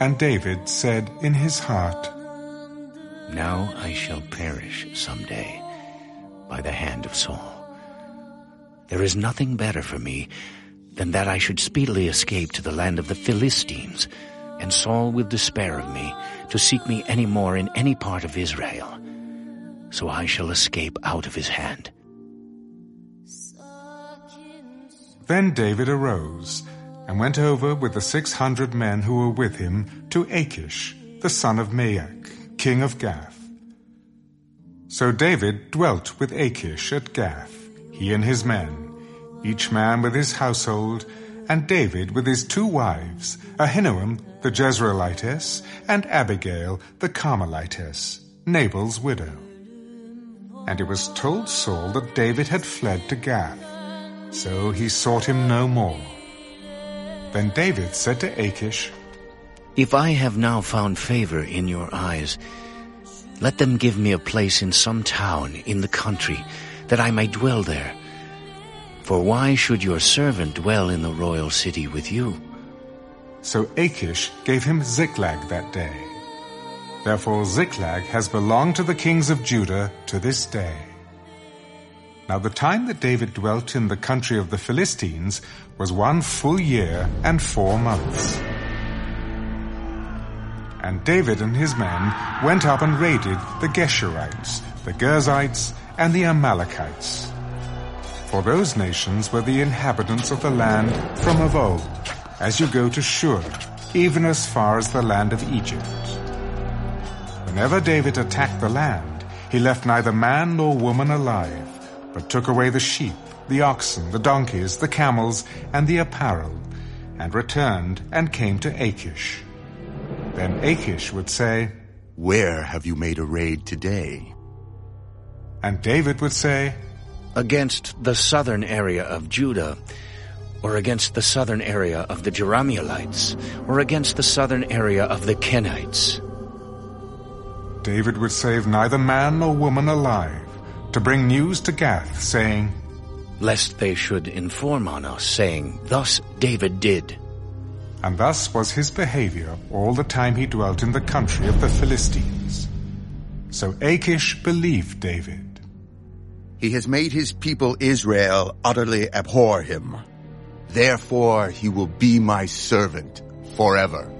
And David said in his heart, Now I shall perish some day by the hand of Saul. There is nothing better for me than that I should speedily escape to the land of the Philistines, and Saul will despair of me to seek me any more in any part of Israel. So I shall escape out of his hand. Then David arose and went over with the six hundred men who were with him to Achish, the son of Maoch, king of Gath. So David dwelt with Achish at Gath, he and his men, each man with his household, and David with his two wives, Ahinoam the Jezreelitess, and Abigail the Carmelitess, Nabal's widow. And it was told Saul that David had fled to Gath. So he sought him no more. Then David said to Achish, If I have now found favor in your eyes, let them give me a place in some town in the country, that I may dwell there. For why should your servant dwell in the royal city with you? So Achish gave him Ziklag that day. Therefore Ziklag has belonged to the kings of Judah to this day. Now the time that David dwelt in the country of the Philistines was one full year and four months. And David and his men went up and raided the Geshurites, the Girzites, and the Amalekites. For those nations were the inhabitants of the land from of old, as you go to Shur, even as far as the land of Egypt. Whenever David attacked the land, he left neither man nor woman alive, but took away the sheep, the oxen, the donkeys, the camels, and the apparel, and returned and came to Achish. Then Achish would say, Where have you made a raid today? And David would say, Against the southern area of Judah, or against the southern area of the Jerahmeelites, or against the southern area of the Kenites. David would save neither man nor woman alive, to bring news to Gath, saying, Lest they should inform on us, saying, Thus David did. And thus was his behavior all the time he dwelt in the country of the Philistines. So Achish believed David. He has made his people Israel utterly abhor him. Therefore he will be my servant forever.